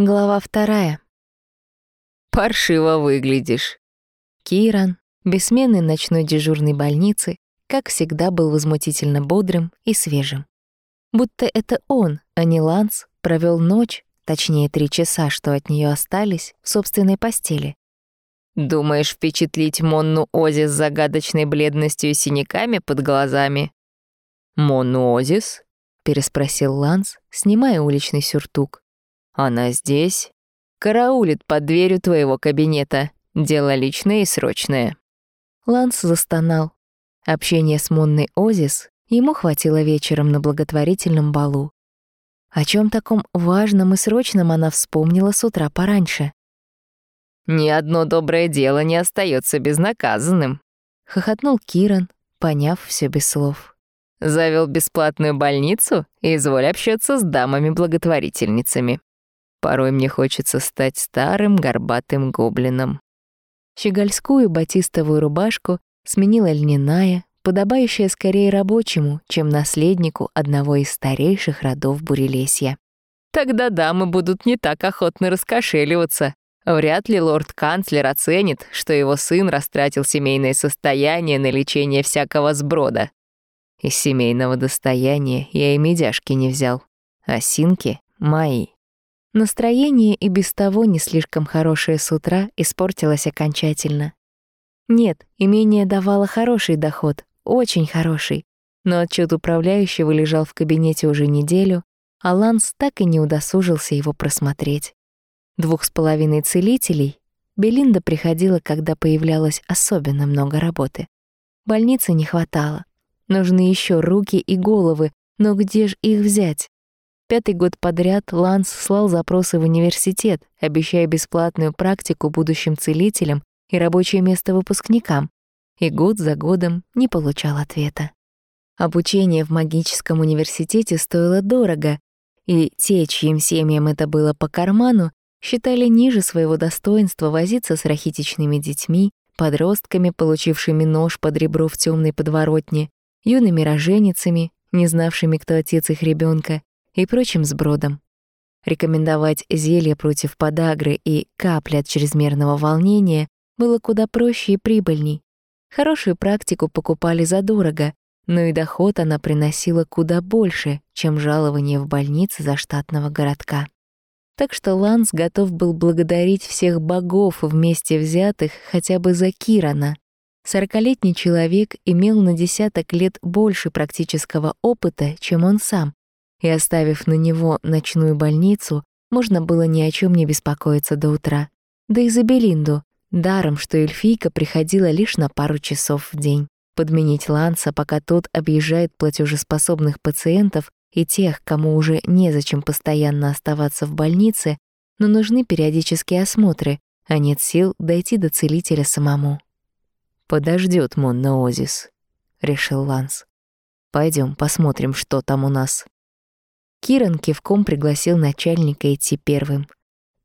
Глава вторая. «Паршиво выглядишь». Киран, бессменный ночной дежурной больницы, как всегда был возмутительно бодрым и свежим. Будто это он, а не Ланс, провел ночь, точнее три часа, что от нее остались, в собственной постели. «Думаешь впечатлить Монну Ози с загадочной бледностью и синяками под глазами?» «Монну Озис?» — переспросил Ланс, снимая уличный сюртук. Она здесь. Караулит под дверью твоего кабинета. Дело личное и срочное». Ланс застонал. Общение с Монной Озис ему хватило вечером на благотворительном балу. О чем таком важном и срочном она вспомнила с утра пораньше. «Ни одно доброе дело не остается безнаказанным», — хохотнул Киран, поняв все без слов. «Завел бесплатную больницу и изволь общаться с дамами-благотворительницами». Порой мне хочется стать старым горбатым гоблином. Щегольскую батистовую рубашку сменила льняная, подобающая скорее рабочему, чем наследнику одного из старейших родов Бурелесья. Тогда дамы будут не так охотно раскошеливаться. Вряд ли лорд-канцлер оценит, что его сын растратил семейное состояние на лечение всякого сброда. Из семейного достояния я и медяшки не взял, а синки — мои. Настроение и без того не слишком хорошее с утра испортилось окончательно. Нет, имение давало хороший доход, очень хороший, но отчет управляющего лежал в кабинете уже неделю, а Ланс так и не удосужился его просмотреть. Двух с половиной целителей Белинда приходила, когда появлялось особенно много работы. Больницы не хватало. Нужны еще руки и головы, но где же их взять? Пятый год подряд Ланс слал запросы в университет, обещая бесплатную практику будущим целителям и рабочее место выпускникам, и год за годом не получал ответа. Обучение в магическом университете стоило дорого, и те, чьим семьям это было по карману, считали ниже своего достоинства возиться с рахитичными детьми, подростками, получившими нож под ребро в темной подворотне, юными роженицами, не знавшими, кто отец их ребенка, и прочим сбродом. Рекомендовать зелья против подагры и капли от чрезмерного волнения было куда проще и прибыльней. Хорошую практику покупали задорого, но и доход она приносила куда больше, чем жалование в больнице за штатного городка. Так что Ланс готов был благодарить всех богов вместе взятых хотя бы за Кирана. Сорокалетний человек имел на десяток лет больше практического опыта, чем он сам, и оставив на него ночную больницу, можно было ни о чем не беспокоиться до утра. Да и за Белинду, даром, что эльфийка приходила лишь на пару часов в день. Подменить Ланса, пока тот объезжает платежеспособных пациентов и тех, кому уже незачем постоянно оставаться в больнице, но нужны периодические осмотры, а нет сил дойти до целителя самому. «Подождёт Монна Озис», — решил Ланс. Пойдем посмотрим, что там у нас». Киран кивком пригласил начальника идти первым.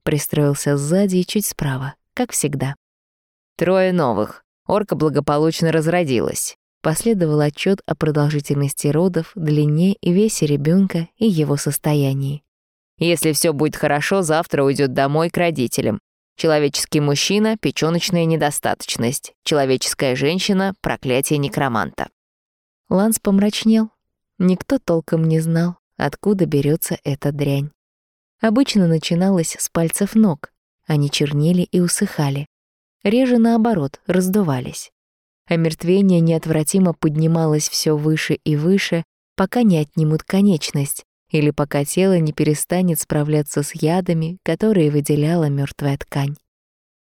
Пристроился сзади и чуть справа, как всегда. «Трое новых. Орка благополучно разродилась». Последовал отчет о продолжительности родов, длине и весе ребенка и его состоянии. «Если все будет хорошо, завтра уйдет домой к родителям. Человеческий мужчина — печёночная недостаточность. Человеческая женщина — проклятие некроманта». Ланс помрачнел. Никто толком не знал, откуда берется эта дрянь. Обычно начиналось с пальцев ног, они чернели и усыхали. Реже, наоборот, раздувались. Омертвение неотвратимо поднималось все выше и выше, пока не отнимут конечность, или пока тело не перестанет справляться с ядами, которые выделяла мертвая ткань.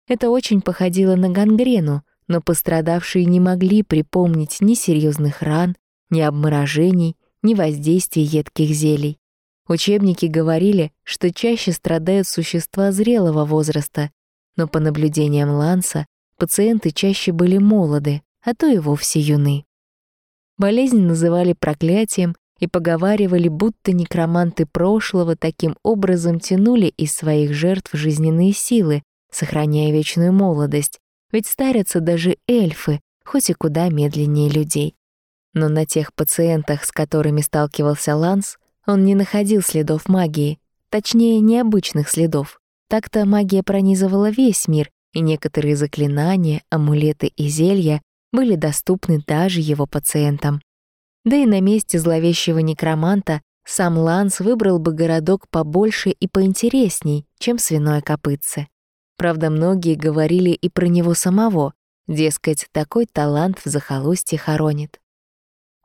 Это очень походило на гангрену, но пострадавшие не могли припомнить ни серьезных ран, ни обморожений, ни воздействия едких зелий. Учебники говорили, что чаще страдают существа зрелого возраста, но по наблюдениям Ланса пациенты чаще были молоды, а то и вовсе юны. Болезнь называли проклятием и поговаривали, будто некроманты прошлого таким образом тянули из своих жертв жизненные силы, сохраняя вечную молодость, ведь старятся даже эльфы, хоть и куда медленнее людей. Но на тех пациентах, с которыми сталкивался Ланс, он не находил следов магии, Точнее, необычных следов. Так-то магия пронизывала весь мир, и некоторые заклинания, амулеты и зелья были доступны даже его пациентам. Да и на месте зловещего некроманта сам Ланс выбрал бы городок побольше и поинтересней, чем свиное копытце. Правда, многие говорили и про него самого, дескать, такой талант в захолустье хоронит.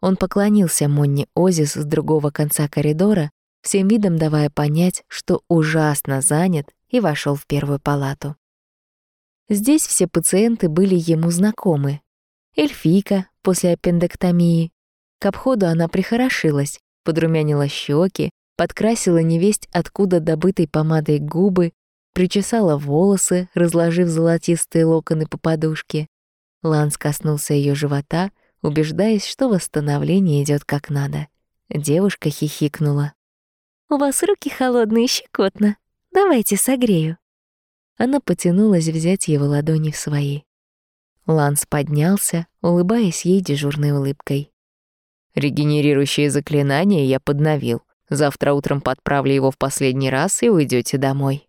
Он поклонился Монни Озис с другого конца коридора, всем видом давая понять, что ужасно занят, и вошел в первую палату. Здесь все пациенты были ему знакомы. Эльфийка после аппендэктомии. К обходу она прихорошилась, подрумянила щеки, подкрасила невесть откуда добытой помадой губы, причесала волосы, разложив золотистые локоны по подушке. Ланс коснулся ее живота, убеждаясь, что восстановление идет как надо. Девушка хихикнула. «У вас руки холодные, щекотно. Давайте согрею». Она потянулась взять его ладони в свои. Ланс поднялся, улыбаясь ей дежурной улыбкой. «Регенерирующее заклинание я подновил. Завтра утром подправлю его в последний раз и уйдете домой».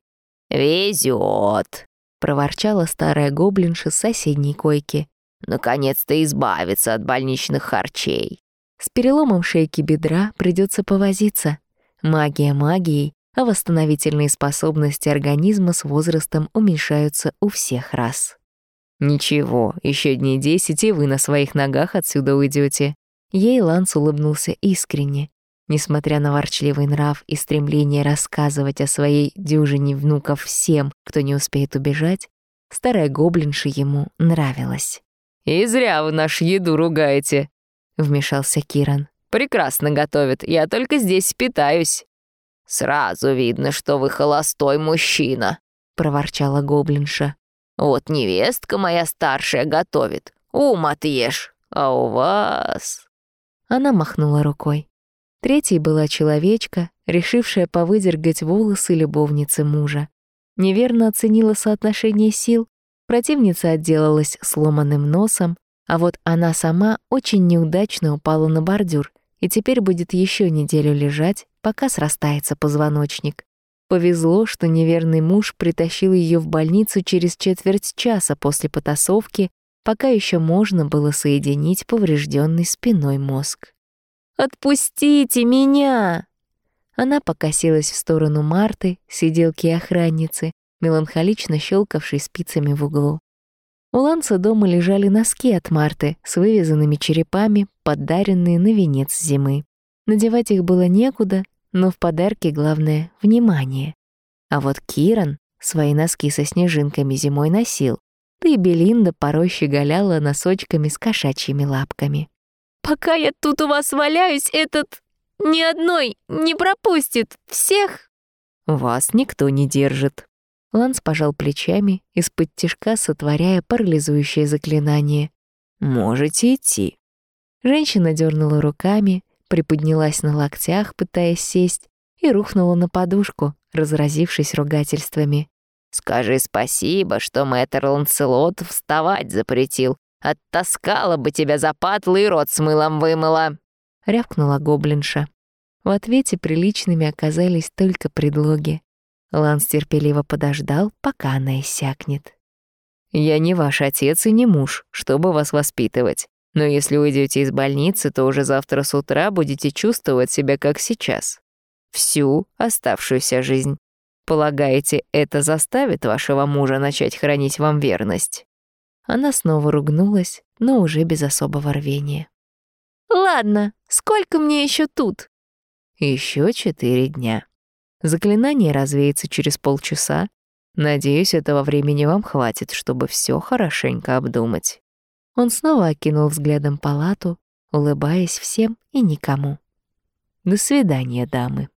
«Везёт», — проворчала старая гоблинша с соседней койки. «Наконец-то избавиться от больничных харчей». С переломом шейки бедра придется повозиться. Магия магией, а восстановительные способности организма с возрастом уменьшаются у всех раз. «Ничего, еще дней десять, и вы на своих ногах отсюда уйдете. Ей Ланс улыбнулся искренне. Несмотря на ворчливый нрав и стремление рассказывать о своей дюжине внуков всем, кто не успеет убежать, старая гоблинша ему нравилась. «И зря вы нашу еду ругаете», — вмешался Киран. «Прекрасно готовят, я только здесь питаюсь». «Сразу видно, что вы холостой мужчина», — проворчала гоблинша. «Вот невестка моя старшая готовит, ум отъешь, а у вас...» Она махнула рукой. Третьей была человечка, решившая повыдергать волосы любовницы мужа. Неверно оценила соотношение сил, противница отделалась сломанным носом, а вот она сама очень неудачно упала на бордюр и теперь будет еще неделю лежать, пока срастается позвоночник. Повезло, что неверный муж притащил ее в больницу через четверть часа после потасовки, пока еще можно было соединить поврежденный спиной мозг. «Отпустите меня!» Она покосилась в сторону Марты, сиделки и охранницы, меланхолично щелкавшей спицами в углу. У Ланса дома лежали носки от Марты с вывязанными черепами, подаренные на венец зимы. Надевать их было некуда, но в подарке главное — внимание. А вот Киран свои носки со снежинками зимой носил, да и Белинда порой щеголяла носочками с кошачьими лапками. Пока я тут у вас валяюсь, этот ни одной не пропустит всех. Вас никто не держит. Ланс пожал плечами, из-под тишка сотворяя парализующее заклинание. Можете идти. Женщина дернула руками, приподнялась на локтях, пытаясь сесть, и рухнула на подушку, разразившись ругательствами. «Скажи спасибо, что мэтр Ланселот вставать запретил, Оттаскала бы тебя за патлы и рот с мылом вымыла!» — рявкнула гоблинша. В ответе приличными оказались только предлоги. Ланс терпеливо подождал, пока она иссякнет. «Я не ваш отец и не муж, чтобы вас воспитывать. Но если уйдете из больницы, то уже завтра с утра будете чувствовать себя как сейчас. Всю оставшуюся жизнь. Полагаете, это заставит вашего мужа начать хранить вам верность?» Она снова ругнулась, но уже без особого рвения. «Ладно, сколько мне еще тут?» Еще четыре дня. Заклинание развеется через полчаса. Надеюсь, этого времени вам хватит, чтобы все хорошенько обдумать». Он снова окинул взглядом палату, улыбаясь всем и никому. «До свидания, дамы».